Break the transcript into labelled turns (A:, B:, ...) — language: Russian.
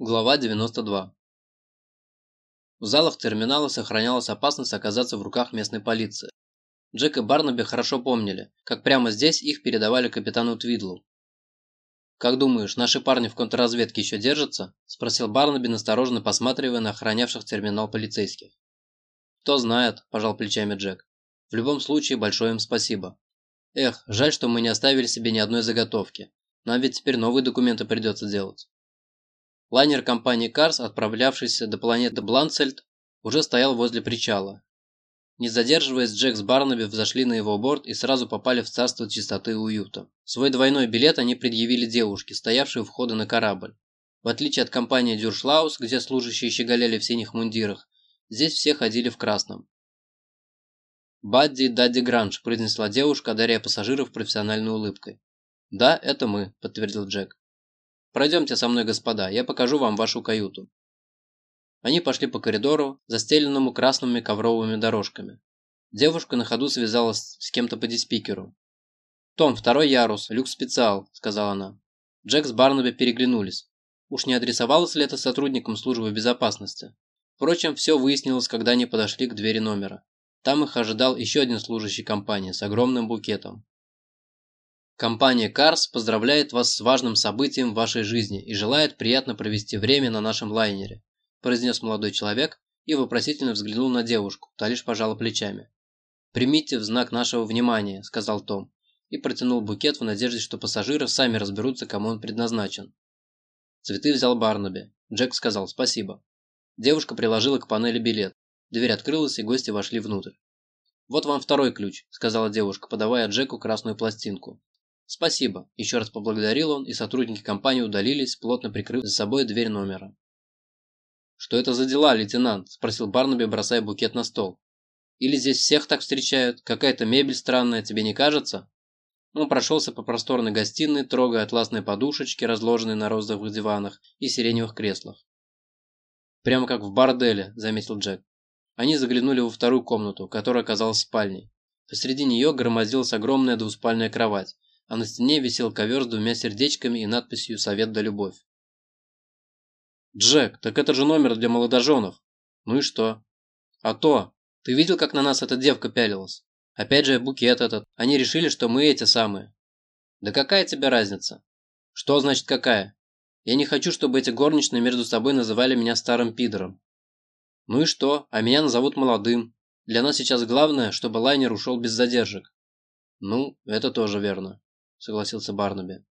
A: Глава 92 В залах терминала сохранялась опасность оказаться в руках местной полиции. Джек и Барнаби хорошо помнили, как прямо здесь их передавали капитану Твидлу. «Как думаешь, наши парни в контрразведке еще держатся?» – спросил Барнаби, настороженно посматривая на охранявших терминал полицейских. «Кто знает», – пожал плечами Джек. «В любом случае, большое им спасибо. Эх, жаль, что мы не оставили себе ни одной заготовки. Нам ведь теперь новые документы придется делать». Лайнер компании Карс, отправлявшийся до планеты Бланцельд, уже стоял возле причала. Не задерживаясь, Джек с Барнаби взошли на его борт и сразу попали в царство чистоты и уюта. Свой двойной билет они предъявили девушке, стоявшей у входа на корабль. В отличие от компании Дюршлаус, где служащие щеголяли в синих мундирах, здесь все ходили в красном. «Бадди Дадди Гранж», – произнесла девушка, одаряя пассажиров профессиональной улыбкой. «Да, это мы», – подтвердил Джек. Пройдемте со мной, господа, я покажу вам вашу каюту». Они пошли по коридору, застеленному красными ковровыми дорожками. Девушка на ходу связалась с кем-то по диспикеру. «Том, второй ярус, люк-специал», – сказала она. Джек с Барнаби переглянулись. Уж не адресовалось ли это сотрудникам службы безопасности? Впрочем, все выяснилось, когда они подошли к двери номера. Там их ожидал еще один служащий компании с огромным букетом. Компания Cars поздравляет вас с важным событием в вашей жизни и желает приятно провести время на нашем лайнере», произнес молодой человек и вопросительно взглянул на девушку, та лишь пожала плечами. «Примите в знак нашего внимания», – сказал Том, и протянул букет в надежде, что пассажиры сами разберутся, кому он предназначен. Цветы взял Барнаби. Джек сказал «спасибо». Девушка приложила к панели билет. Дверь открылась, и гости вошли внутрь. «Вот вам второй ключ», – сказала девушка, подавая Джеку красную пластинку. «Спасибо», – еще раз поблагодарил он, и сотрудники компании удалились, плотно прикрыв за собой дверь номера. «Что это за дела, лейтенант?» – спросил Барнаби, бросая букет на стол. «Или здесь всех так встречают? Какая-то мебель странная, тебе не кажется?» Он прошелся по просторной гостиной, трогая атласные подушечки, разложенные на розовых диванах и сиреневых креслах. «Прямо как в борделе», – заметил Джек. Они заглянули во вторую комнату, которая оказалась спальней. Посреди нее громоздилась огромная двуспальная кровать, а на стене висел ковер с двумя сердечками и надписью «Совет да любовь». «Джек, так это же номер для молодоженов!» «Ну и что?» «А то! Ты видел, как на нас эта девка пялилась? Опять же букет этот. Они решили, что мы эти самые». «Да какая тебе разница?» «Что значит какая?» «Я не хочу, чтобы эти горничные между собой называли меня старым пидором». «Ну и что? А меня назовут молодым. Для нас сейчас главное, чтобы лайнер ушел без задержек». «Ну, это тоже верно». – согласился Барнаби.